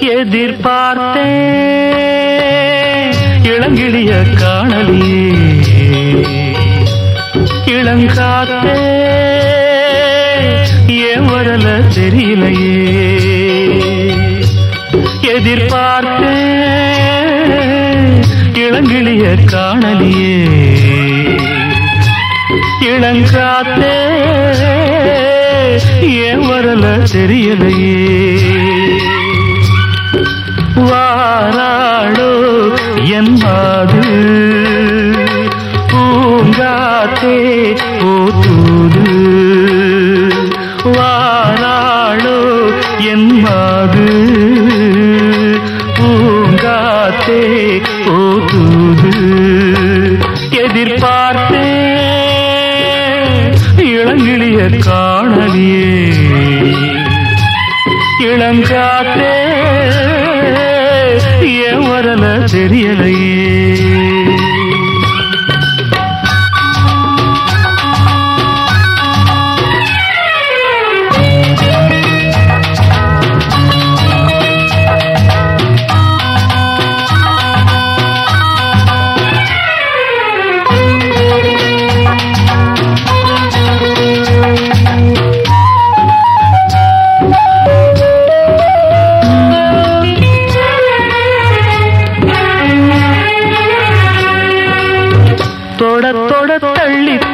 எதிர்பார்த்தே இளங்கிளிய காணலியே. இளங்காத்தே ஏன் வரல தெரியலையே. எதிர்பார்த்தே இளங்கிளிய காணலியே. இளங்காத்தே ஏன் வரல தெரியலையே. பூங்காத்தே போத்தூது. வாராடோ என் மாது. பூங்காத்தே போத்தூது. எதிர்பார்த்தே இளங்கிளிய காணலியே. இளங்காத்தே ஏன் வரல தெரியலையே.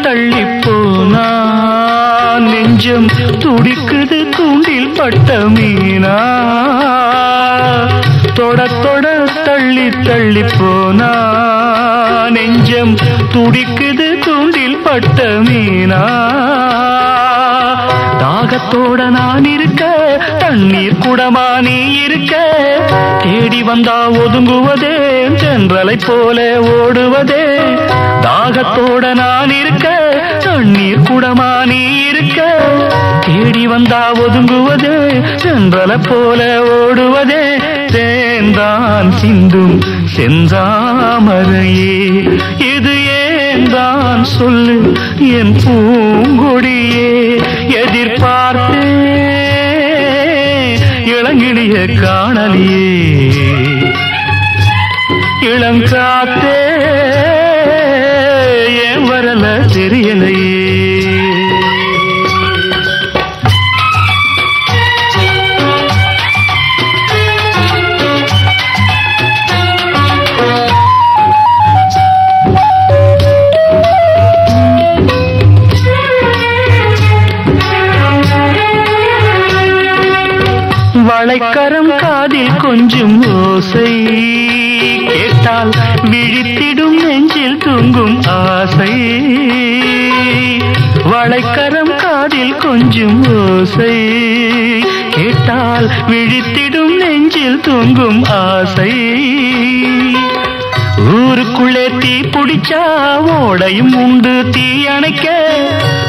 தள்ளி போனா நெஞ்சம் துடிக்குது தூண்டில் பட்ட மீனா? தொட தொட தள்ளி தள்ளி போனா நெஞ்சம் துடிக்குது தூண்டில் பட்ட மீனா? தாகத்தோட நான் இருக்க தண்ணீர் குடமா நீ இருக்க. தேடி வந்தா ஒதுங்குவதே சென்றலை போல ஓடுவதே. தாகத்தோட நான் இருக்க தண்ணீர் குடமா நீ இருக்க. தேடி வந்தா ஒதுங்குவதே சென்றலை போல ஓடுவதே. தேன்தான் சிந்தும் செந்தாமரையே இது ஏந்தான் சொல்லு என் பூங்கொடியே எதிர்பார்த்தே இளங்கிடிய காணலியே. இளங்காத்தே ஏன் வரல தெரியலையே. வளைக்கரம் காதில் கொஞ்சம் ஓசை. கேட்டால் விழித்திடும் நெஞ்சில் தூங்கும் ஆசை. வளைக்கரம் காதில் கொஞ்சம் ஓசை. கேட்டால் விழித்திடும் நெஞ்சில் தூங்கும் ஆசை. ஊருக்குள்ளே தீ பிடிச்சா ஓடையும் உண்டு தீ அணைக்க.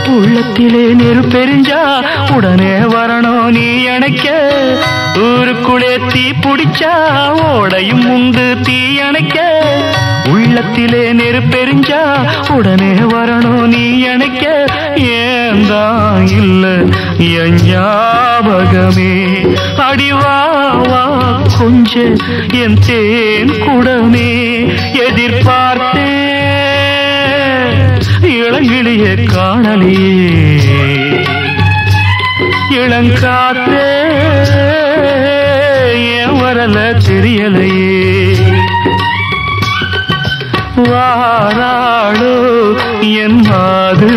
உள்ளத்திலே நெருப்பெரிஞ்சா உடனே வரணும் நீ அணைக்க. ஊருக்குள்ளே தீ பிடிச்சா ஓடையும் உண்டு தீயணைக்க உள்ளத்திலே நெருப்பெரிஞ்சா உடனே வரணும் நீ அணைக்க. ஏந்தான் இல்ல என் ஞாபகமே? அடிவாவா கொஞ்ச என் தேன் குடமே. எதிர்பார்த்தே இளங்கிளிய காணலியே. தெரல தெரியலையே வாராளோ என் மாது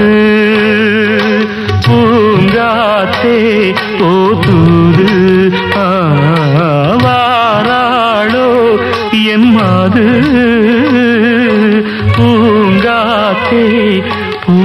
பூங்காத்தே ஓ தூது வாராளோ என் மாது பூங்காத்தே ஓ